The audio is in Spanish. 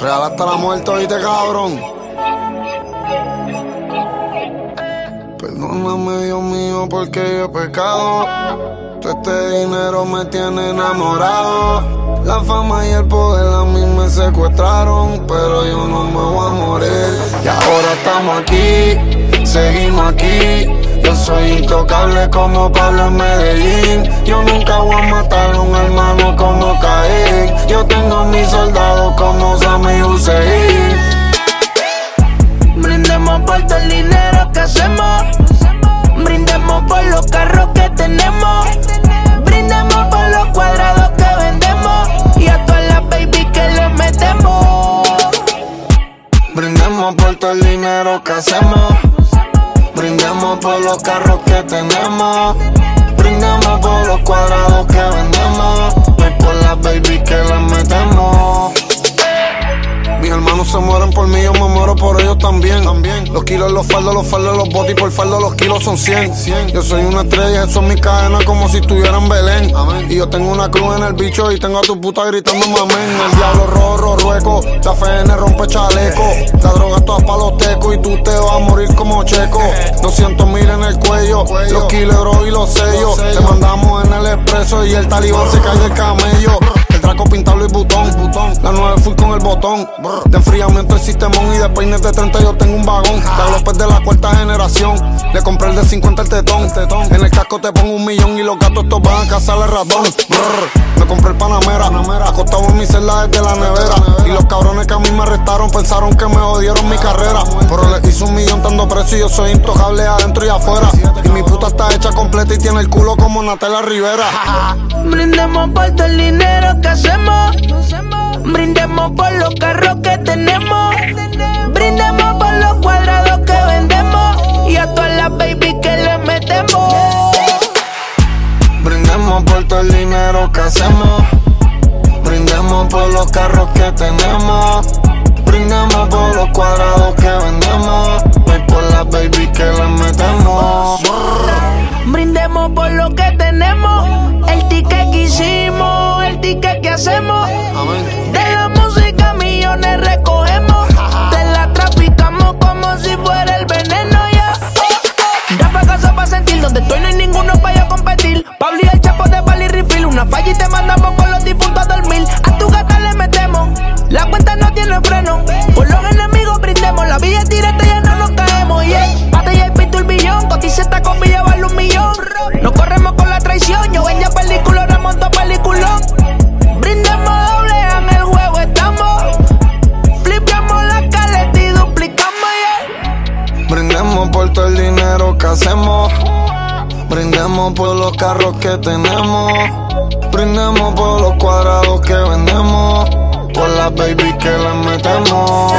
Real hasta la muerte, oíste, cabrón. Perdóname, Dios mío, porque yo he pecado. Todo este dinero me tiene enamorado. La fama y el poder a mí me secuestraron, pero yo no me voy a morir. Y ahora estamos aquí, seguimos aquí. Yo soy intocable como Pablo en Medellín. Yo nunca voy a matar a un hermano mis soldados como Sammy Hussein. Brindemos por todo el dinero que hacemos. Brindemos por los carros que tenemos. Brindemos por los cuadrados que vendemos. Y a todas las baby que le metemos. Brindemos por todo el dinero que hacemos. Brindemos por los carros que tenemos. Brindemos por los cuadrados que vendemos. Y por las baby que les metemos. Se mueren por mí, yo me muero por ellos también. también. Los kilos, los faldos, los faldos, los botis, por faldo los kilos son 100. Yo soy una estrella, eso es mi cadena como si estuviera en Belén. Y yo tengo una cruz en el bicho y tengo a tu puta gritando amén. El diablo rojo, rueco, la FN rompe chaleco. La droga toda pa' los tecos y tú te vas a morir como checo. 200 mil en el cuello, los kilos y los sellos. Te mandamos en el expreso y el talibán se cae del camello. La 9 full con el botón. De enfriamiento el sistemón y de peines de 30 yo tengo un vagón. La López de la cuarta generación. Le compré el de 50 el tetón. En el casco te pongo un millón y los gatos estos van a cazar el ratón. Brr. Me compré el Panamera. Acostado en mi celda desde la nevera. Y los cabrones que a mí me arrestaron pensaron que me jodieron mi carrera. Pero les hice un millón dando precio y yo soy intocable adentro y afuera. Y mi puta está hecha completa y tiene el culo como Natela Rivera. Brindemos por todo el dinero que hacemos. Brindemos por los carros que tenemos. Brindemos por los cuadrados que vendemos. Y a todas las baby que le metemos. Brindemos por todo el dinero que hacemos. Brindemos por los carros que tenemos. Brindemos por los cuadrados que vendemos. Y por las baby que le metemos. Todo el dinero que hacemos. Brindemos por los carros que tenemos. Brindemos por los cuadrados que vendemos. Por las baby que les metemos.